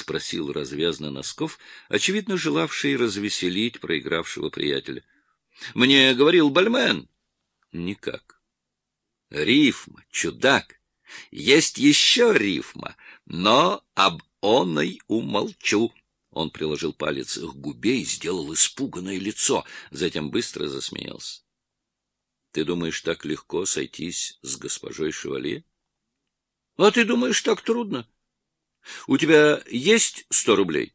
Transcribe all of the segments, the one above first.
спросил развязно Носков, очевидно желавший развеселить проигравшего приятеля. — Мне говорил Бальмен. — Никак. — Рифма, чудак. Есть еще рифма, но об оной умолчу. Он приложил палец к губе и сделал испуганное лицо, затем быстро засмеялся. — Ты думаешь, так легко сойтись с госпожой Шевалье? — А ты думаешь, так трудно? У тебя есть сто рублей?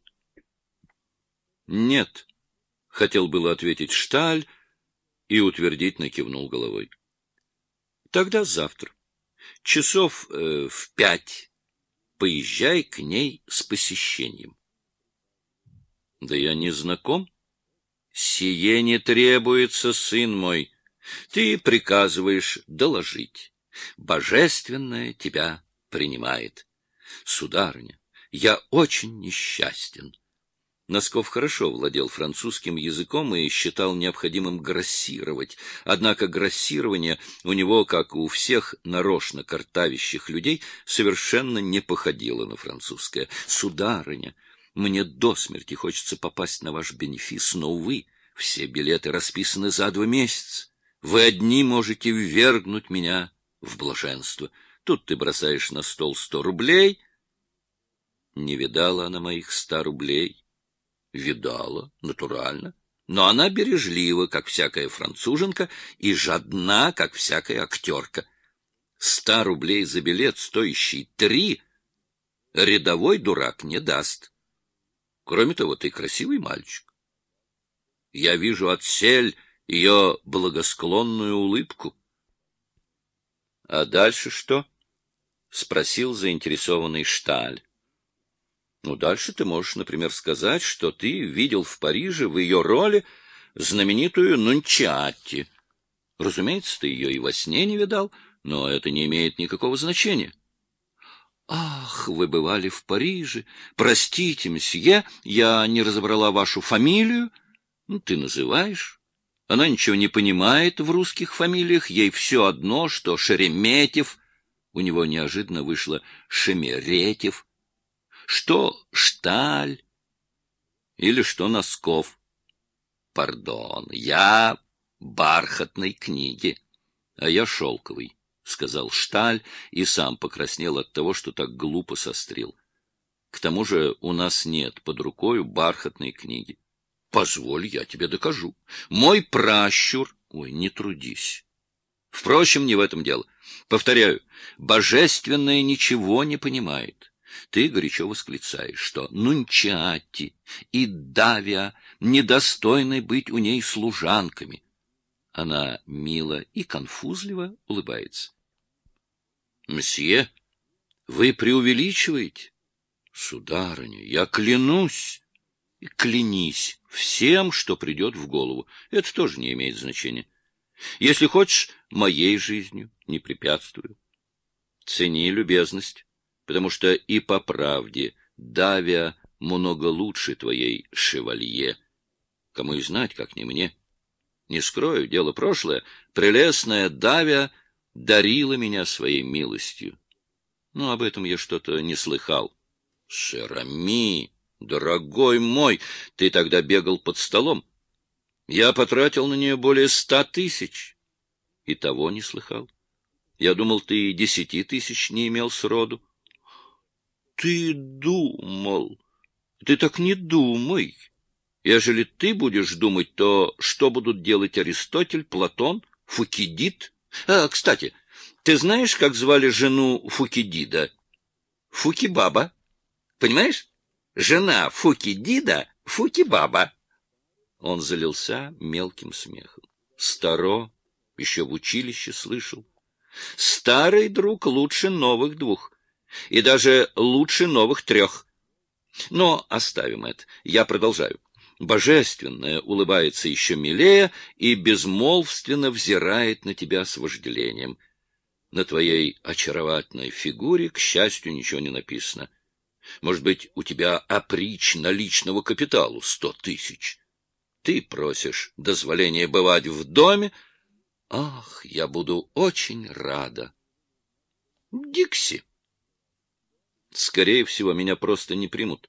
— Нет, — хотел было ответить Шталь и утвердительно кивнул головой. — Тогда завтра. Часов э, в пять поезжай к ней с посещением. — Да я не знаком. — Сие не требуется, сын мой. Ты приказываешь доложить. Божественное тебя принимает. Сударыня, я очень несчастен. Носков хорошо владел французским языком и считал необходимым грассировать. Однако грассирование у него, как у всех нарочно картавящих людей, совершенно не походило на французское. «Сударыня, мне до смерти хочется попасть на ваш бенефис, но, увы, все билеты расписаны за два месяца. Вы одни можете ввергнуть меня в блаженство. Тут ты бросаешь на стол сто рублей. Не видала она моих ста рублей. Видала, натурально. Но она бережлива, как всякая француженка, и жадна, как всякая актерка. Ста рублей за билет, стоящий три, рядовой дурак не даст. Кроме того, ты красивый мальчик. Я вижу отсель ее благосклонную улыбку. — А дальше что? — спросил заинтересованный Шталь. — Ну, дальше ты можешь, например, сказать, что ты видел в Париже в ее роли знаменитую Нунчатти. Разумеется, ты ее и во сне не видал, но это не имеет никакого значения. — Ах, вы бывали в Париже. Простите, месье, я не разобрала вашу фамилию. Ну, ты называешь она ничего не понимает в русских фамилиях, ей все одно, что Шереметьев, у него неожиданно вышло Шемеретьев, что Шталь или что Носков. Пардон, я бархатной книги, а я шелковый, — сказал Шталь и сам покраснел от того, что так глупо сострил. К тому же у нас нет под рукою бархатной книги. Позволь, я тебе докажу. Мой пращур... Ой, не трудись. Впрочем, не в этом дело. Повторяю, божественное ничего не понимает. Ты горячо восклицаешь, что Нунчати и Давия недостойны быть у ней служанками. Она мило и конфузливо улыбается. — Мсье, вы преувеличиваете? — Сударыня, я клянусь клянись всем, что придет в голову. Это тоже не имеет значения. Если хочешь, моей жизнью не препятствую. Цени любезность, потому что и по правде Давия много лучше твоей шевалье. Кому и знать, как не мне. Не скрою, дело прошлое, прелестная Давия дарила меня своей милостью. Но об этом я что-то не слыхал. Шерами! Дорогой мой, ты тогда бегал под столом. Я потратил на нее более ста тысяч. И того не слыхал. Я думал, ты десяти тысяч не имел сроду. Ты думал. Ты так не думай. Ежели ты будешь думать, то что будут делать Аристотель, Платон, Фукидид? А, кстати, ты знаешь, как звали жену Фукидида? Фукибаба. Понимаешь? Жена Фуки-Дида — Фуки-Баба. Он залился мелким смехом. Старо, еще в училище слышал. Старый друг лучше новых двух. И даже лучше новых трех. Но оставим это. Я продолжаю. Божественная улыбается еще милее и безмолвственно взирает на тебя с вожделением. На твоей очаровательной фигуре, к счастью, ничего не написано. Может быть, у тебя оприч наличного капиталу сто тысяч. Ты просишь дозволения бывать в доме. Ах, я буду очень рада. Дикси. Скорее всего, меня просто не примут.